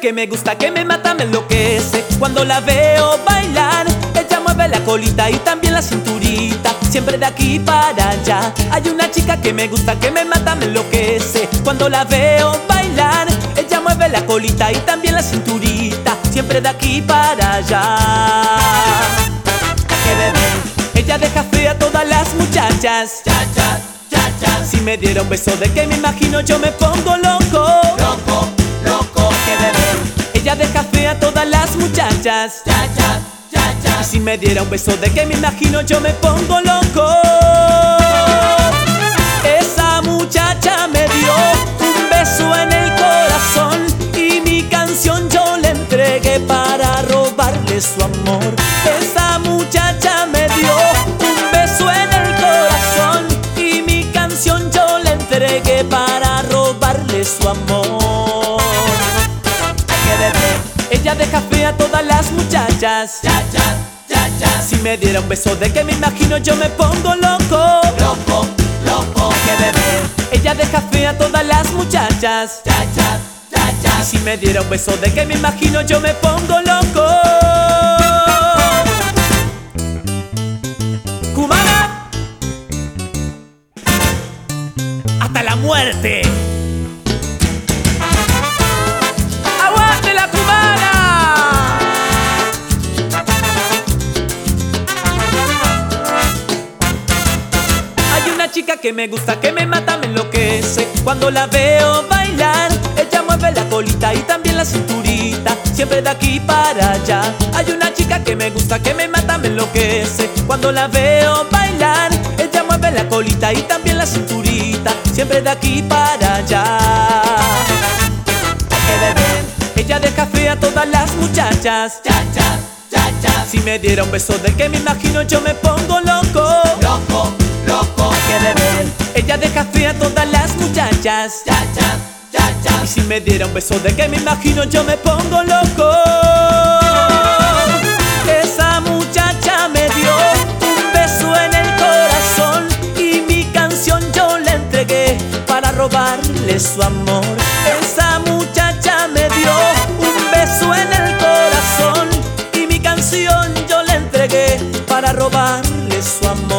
que me gusta, que me mata, me enloquece. Cuando la veo bailar Ella mueve la colita y también la cinturita. Siempre de aquí para allá. Hay una chica que me gusta, que me mata, me enloquece. Cuando la veo bailar Ella mueve la colita y también la cinturita. Siempre de aquí para allá. Que bebé Ella deja fea a todas las muchachas. Cha, cha, cha, cha. Si me diera un beso de que me imagino yo me pongo Loco, las muchachas cha, cha, cha, cha. Y si me diera un beso de que me imagino yo me pongo loco. Esa muchacha me dio un beso en el corazón Y mi canción yo le entregué para robarle su amor. Esa muchacha me dio un beso en el corazón Y mi canción yo le entregué para robarle su amor ella deja fea a todas las muchachas. Cha, cha, cha, cha. si me diera un beso de que me imagino yo me pongo loco. Loco, loco, Que bebé Ella deja fea a todas las muchachas. Cha, cha, cha, cha. Y si me diera un beso de que me imagino yo me pongo loco. Cubana. Hasta la muerte chica que me gusta, que me mata, me enloquece. Cuando la veo bailar Ella mueve la colita y también la cinturita. Siempre de aquí para allá. Hay una chica que me gusta, que me mata, me enloquece. Cuando la veo bailar Ella mueve la colita y también la cinturita. Siempre de aquí para allá. Ella deja fea a todas las muchachas. Cha, cha, cha, cha. Si me diera un beso de que me imagino yo me pongo loco. Loco, loco, que beber Ella deja fea a todas las muchachas. Cha, cha, cha, cha. Y si me diera un beso de que me imagino yo me pongo loco. Esa muchacha me dio un beso en el corazón Y mi canción yo le entregué para robarle su amor. Esa muchacha me dio un beso en el corazón Y mi canción yo le entregué para robarle su amor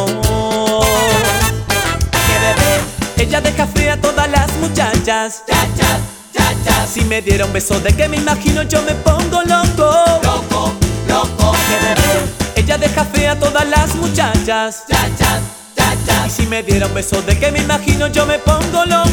Ella deja fea a todas las muchachas. Cha, cha, cha, cha. Si me diera un beso de que me imagino yo me pongo loco. Loco, loco, Ella deja fea a todas las muchachas. Cha, cha, cha, cha. Y si me diera un beso de que me imagino yo me pongo loco